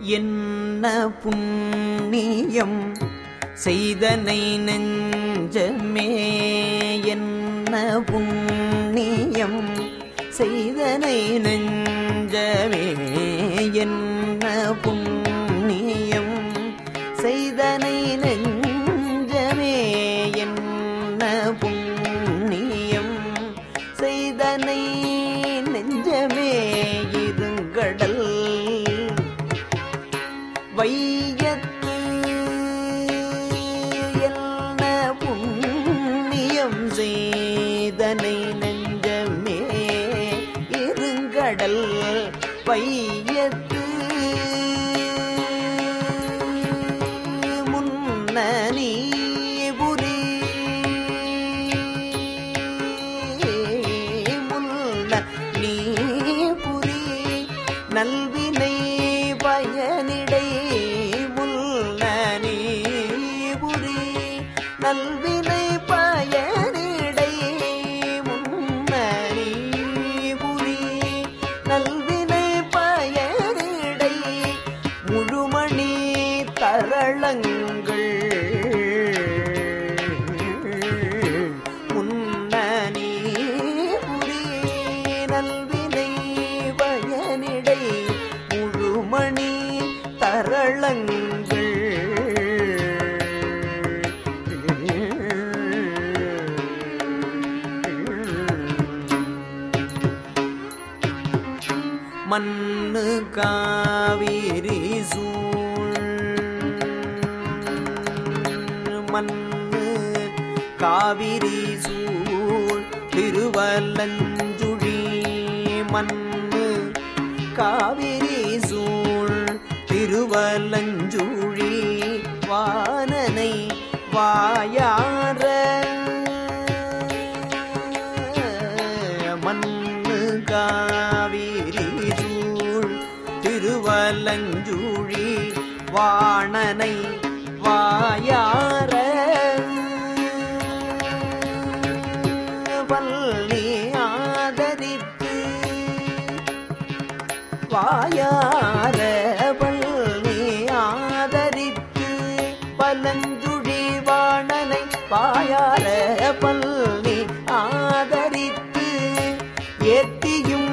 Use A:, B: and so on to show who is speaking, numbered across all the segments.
A: என்ன புண்ணியம் செய்தனை நெஞ்சமே? என்ன புண்ணியம் செய்தனை நெஞ்சமே? என்ன புண்ணியம் வையத்து என்ன புண்ணியம் செய்தனை நெஞ்சமே இருங்கடல் பைய சரளங்கள் முன்னணி புரி நல்வினை பயனிடை முழுமணி தரளங்கள். மண்ணு காவிரி காவிரி சூழ் திருவல்லஞ்சுழி மண்ணு. காவிரி சூழ் திருவல்லஞ்சுழி வானனை வாயார மண்ணு. காவிரி சூழ் திருவல்லஞ்சுழி வாணனை வாயார வாயார பள்ளி ஆதரித்து பலஞ்சுழி வாணனை வாயார பள்ளி ஆதரித்து ஏத்தியும்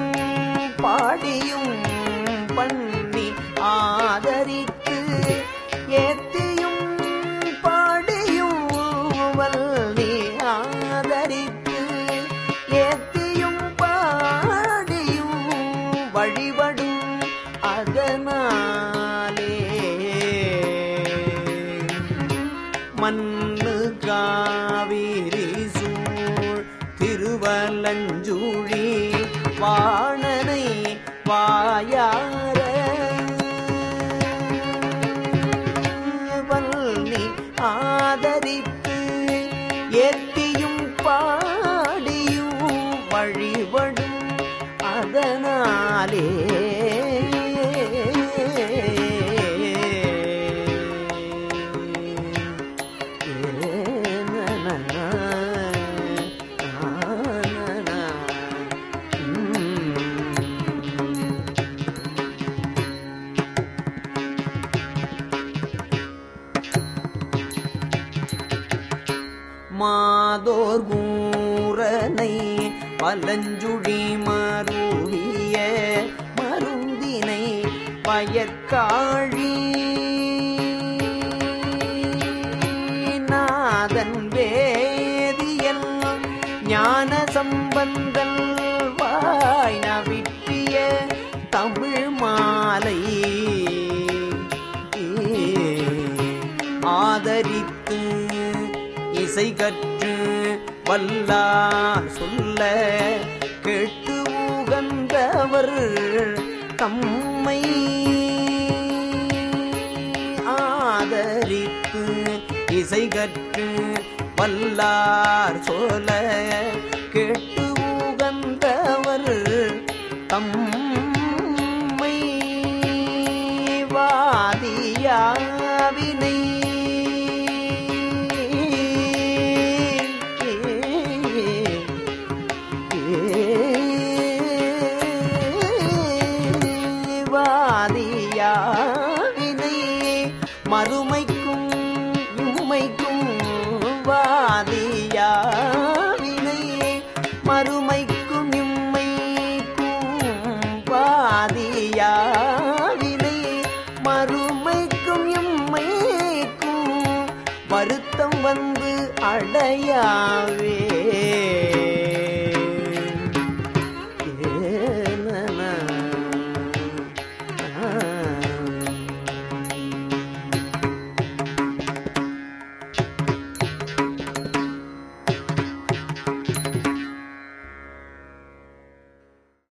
A: மண்ணு காவிரி சூழ் திருவலஞ்சூழி வாணனை வாயார. வல்லி ஆதரித்து எத்தியும் பாடியும் வழிபடும் அதனாலே பலஞ்சுழி மருவிய மருந்தினை பயற்காழி. நாதன் வேதியல் ஞான சம்பந்தல் வாய் நவிற்றிய தமிழ் மாலை. ஆதரித்து இசை கற்று வல்லான் சொல்ல கேட்டு உகந்தவர் தம்மை ஆதரித்து இசை கற்று வல்லார் சொல்ல வாதியா மறுமைக்கும் இம்மைக்கும் வாதியாவினை மறுமைக்கும் இம்மைக்கும் வாதியாவினை மறுமைக்கும் இம்மைக்கும் வருத்தம் வந்து அடையாவே.